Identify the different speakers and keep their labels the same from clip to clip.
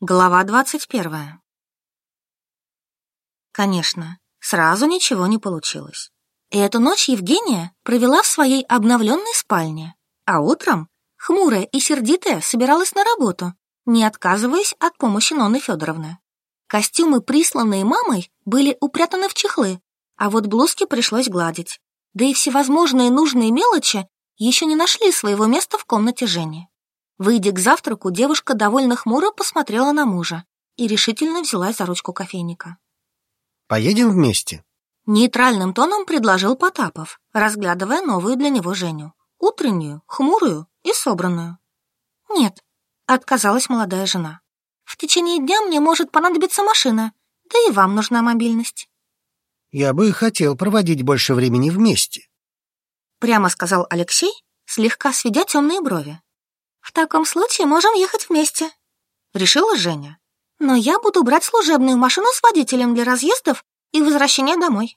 Speaker 1: Глава двадцать первая. Конечно, сразу ничего не получилось. Эту ночь Евгения провела в своей обновленной спальне, а утром, хмурая и сердитая, собиралась на работу, не отказываясь от помощи Нонны Федоровны. Костюмы, присланные мамой, были упрятаны в чехлы, а вот блузки пришлось гладить. Да и всевозможные нужные мелочи еще не нашли своего места в комнате Жени. Выйдя к завтраку, девушка довольно хмуро посмотрела на мужа и решительно взялась за ручку кофейника.
Speaker 2: «Поедем вместе?»
Speaker 1: Нейтральным тоном предложил Потапов, разглядывая новую для него Женю. Утреннюю, хмурую и собранную. «Нет», — отказалась молодая жена. «В течение дня мне может понадобиться машина, да и вам нужна мобильность».
Speaker 2: «Я бы хотел проводить больше времени вместе», —
Speaker 1: прямо сказал Алексей, слегка сведя темные брови. «В таком случае можем ехать вместе», — решила Женя. «Но я буду брать служебную машину с водителем для разъездов и возвращения домой».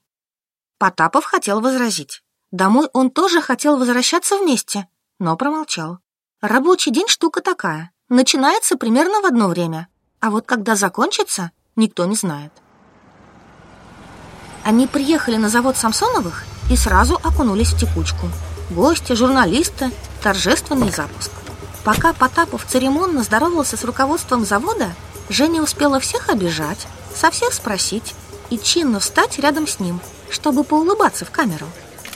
Speaker 1: Потапов хотел возразить. Домой он тоже хотел возвращаться вместе, но промолчал. Рабочий день штука такая. Начинается примерно в одно время, а вот когда закончится, никто не знает. Они приехали на завод Самсоновых и сразу окунулись в текучку. Гости, журналисты, торжественный запуск. Пока Потапов церемонно здоровался с руководством завода, Женя успела всех обижать, со всех спросить и чинно встать рядом с ним, чтобы поулыбаться в камеру.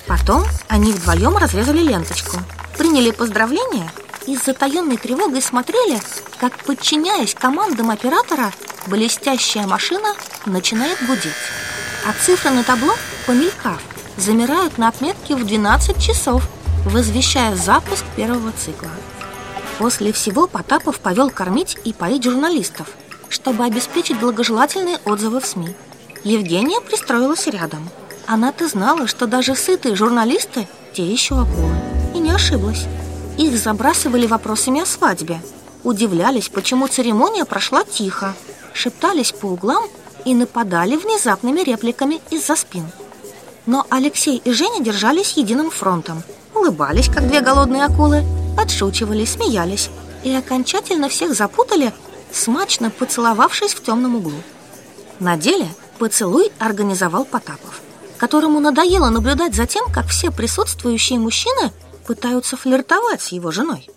Speaker 1: Потом они вдвоем разрезали ленточку, приняли поздравления и с затаенной тревогой смотрели, как, подчиняясь командам оператора, блестящая машина начинает гудеть. А цифры на табло, помелькав, замирают на отметке в 12 часов, возвещая запуск первого цикла. После всего Потапов повел кормить и поить журналистов, чтобы обеспечить благожелательные отзывы в СМИ. Евгения пристроилась рядом. Она-то знала, что даже сытые журналисты – те еще акулы. И не ошиблась. Их забрасывали вопросами о свадьбе. Удивлялись, почему церемония прошла тихо. Шептались по углам и нападали внезапными репликами из-за спин. Но Алексей и Женя держались единым фронтом. Улыбались, как две голодные акулы – подшучивали, смеялись и окончательно всех запутали, смачно поцеловавшись в темном углу. На деле поцелуй организовал Потапов, которому надоело наблюдать за тем, как все присутствующие мужчины пытаются флиртовать с его женой.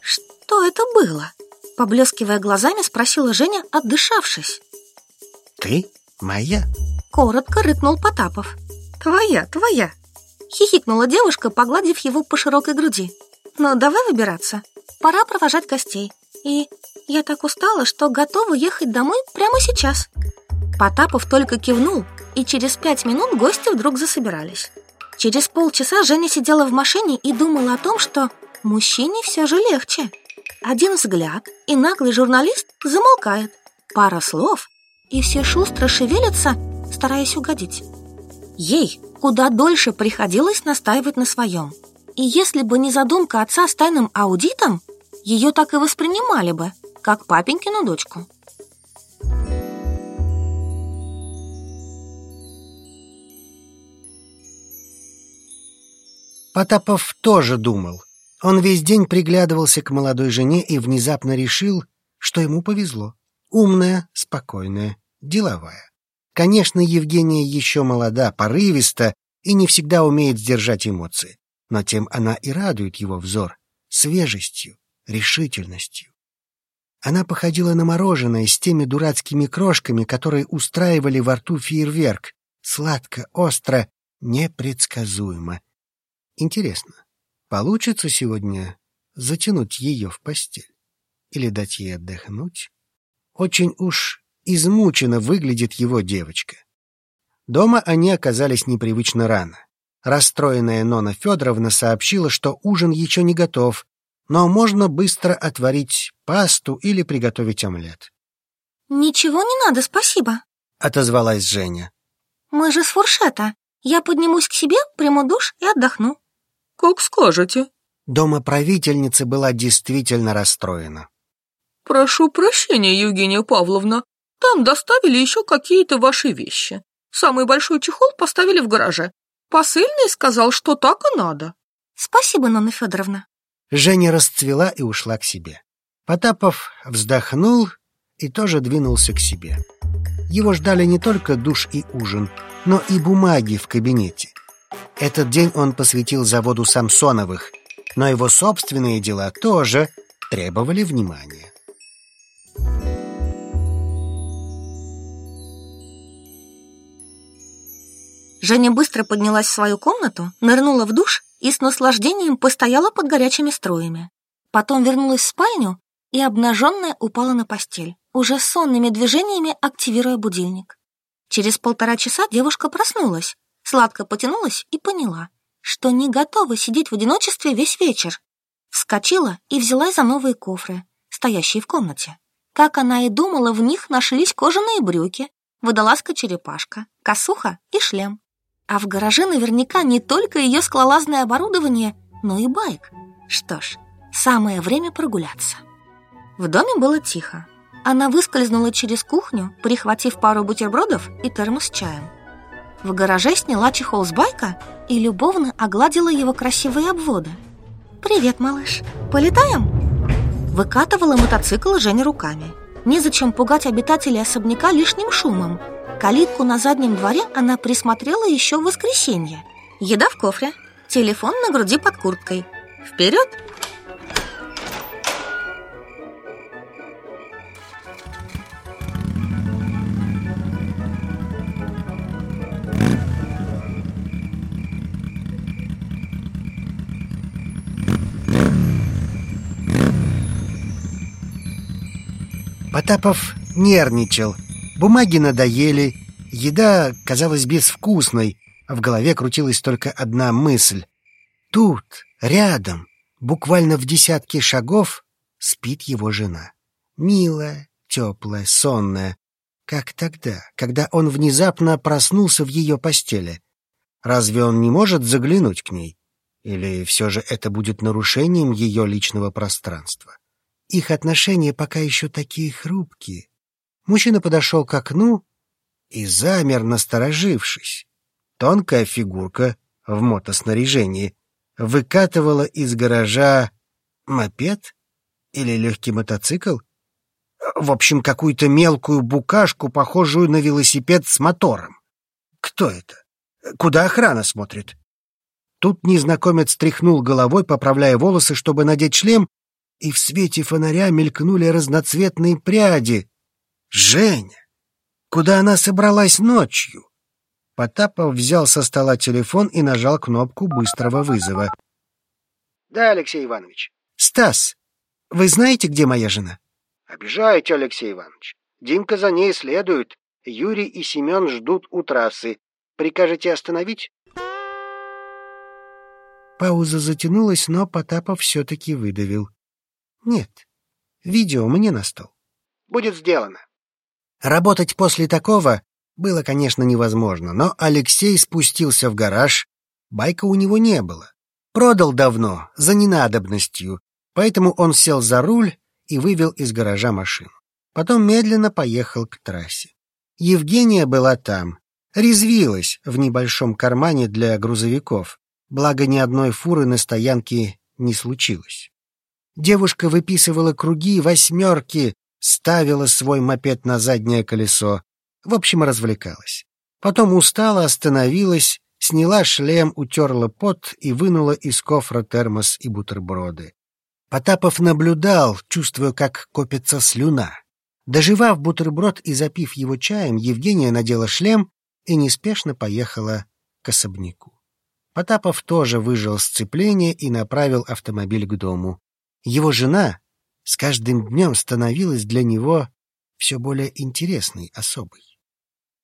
Speaker 1: «Что это было?» — поблескивая глазами, спросила Женя, отдышавшись.
Speaker 2: «Ты моя?»
Speaker 1: — коротко рыкнул Потапов. «Твоя, твоя!» Хихикнула девушка, погладив его по широкой груди. «Ну, давай выбираться. Пора провожать гостей. И я так устала, что готова ехать домой прямо сейчас». Потапов только кивнул, и через пять минут гости вдруг засобирались. Через полчаса Женя сидела в машине и думала о том, что мужчине все же легче. Один взгляд, и наглый журналист замолкает. Пара слов, и все шустро шевелятся, стараясь угодить. Ей куда дольше приходилось настаивать на своем. И если бы не задумка отца с тайным аудитом, ее так и воспринимали бы, как папенькину дочку.
Speaker 2: Потапов тоже думал. Он весь день приглядывался к молодой жене и внезапно решил, что ему повезло. Умная, спокойная, деловая. Конечно, Евгения еще молода, порывиста и не всегда умеет сдержать эмоции, но тем она и радует его взор свежестью, решительностью. Она походила на мороженое с теми дурацкими крошками, которые устраивали во рту фейерверк. Сладко, остро, непредсказуемо. Интересно, получится сегодня затянуть ее в постель? Или дать ей отдохнуть? Очень уж измученно выглядит его девочка. Дома они оказались непривычно рано. Расстроенная Нона Федоровна сообщила, что ужин еще не готов, но можно быстро отварить пасту или приготовить омлет.
Speaker 1: «Ничего не надо, спасибо», —
Speaker 2: отозвалась Женя.
Speaker 1: «Мы же с фуршета. Я поднимусь к себе, приму душ и отдохну».
Speaker 3: «Как скажете».
Speaker 2: Дома правительница была действительно расстроена.
Speaker 3: «Прошу прощения, Евгения Павловна, там доставили еще какие-то ваши вещи. Самый большой чехол поставили в гараже. Посыльный сказал, что так и надо.
Speaker 1: Спасибо, Нонна Федоровна.
Speaker 2: Женя расцвела и ушла к себе. Потапов вздохнул и тоже двинулся к себе. Его ждали не только душ и ужин, но и бумаги в кабинете. Этот день он посвятил заводу Самсоновых, но его собственные дела тоже требовали внимания.
Speaker 1: Женя быстро поднялась в свою комнату, нырнула в душ и с наслаждением постояла под горячими струями. Потом вернулась в спальню и обнаженная упала на постель, уже сонными движениями активируя будильник. Через полтора часа девушка проснулась, сладко потянулась и поняла, что не готова сидеть в одиночестве весь вечер. Вскочила и взялась за новые кофры, стоящие в комнате. Как она и думала, в них нашлись кожаные брюки, водолазка-черепашка, косуха и шлем. А в гараже наверняка не только ее скалолазное оборудование, но и байк. Что ж, самое время прогуляться. В доме было тихо. Она выскользнула через кухню, прихватив пару бутербродов и термос с чаем. В гараже сняла чехол с байка и любовно огладила его красивые обводы. «Привет, малыш. Полетаем?» Выкатывала мотоцикл Женя руками. Незачем пугать обитателей особняка лишним шумом – Калитку на заднем дворе она присмотрела еще в воскресенье. Еда в кофре, телефон на груди под курткой. Вперед!
Speaker 2: Потапов нервничал – Бумаги надоели, еда казалась безвкусной, а в голове крутилась только одна мысль. Тут, рядом, буквально в десятке шагов, спит его жена. Милая, теплая, сонная, как тогда, когда он внезапно проснулся в ее постели. Разве он не может заглянуть к ней? Или все же это будет нарушением ее личного пространства? Их отношения пока еще такие хрупкие. Мужчина подошел к окну и замер, насторожившись. Тонкая фигурка в мотоснаряжении выкатывала из гаража мопед или легкий мотоцикл. В общем, какую-то мелкую букашку, похожую на велосипед с мотором. Кто это? Куда охрана смотрит? Тут незнакомец стряхнул головой, поправляя волосы, чтобы надеть шлем, и в свете фонаря мелькнули разноцветные пряди, Женя! Куда она собралась ночью? Потапов взял со стола телефон и нажал кнопку быстрого вызова.
Speaker 4: Да, Алексей Иванович.
Speaker 2: Стас, вы знаете, где моя жена?
Speaker 4: Обижаете, Алексей Иванович. Димка за ней следует. Юрий и Семен ждут у трассы. Прикажете остановить?
Speaker 2: Пауза затянулась, но Потапов все-таки выдавил. Нет, видео мне на стол.
Speaker 4: Будет сделано.
Speaker 2: Работать после такого было, конечно, невозможно, но Алексей спустился в гараж, байка у него не было. Продал давно, за ненадобностью, поэтому он сел за руль и вывел из гаража машину. Потом медленно поехал к трассе. Евгения была там, резвилась в небольшом кармане для грузовиков, благо ни одной фуры на стоянке не случилось. Девушка выписывала круги, восьмерки, ставила свой мопед на заднее колесо. В общем, развлекалась. Потом устала, остановилась, сняла шлем, утерла пот и вынула из кофра термос и бутерброды. Потапов наблюдал, чувствуя, как копится слюна. Доживав бутерброд и запив его чаем, Евгения надела шлем и неспешно поехала к особняку. Потапов тоже выжил сцепление и направил автомобиль к дому. Его жена, с каждым днем становилась для него все более интересной особой.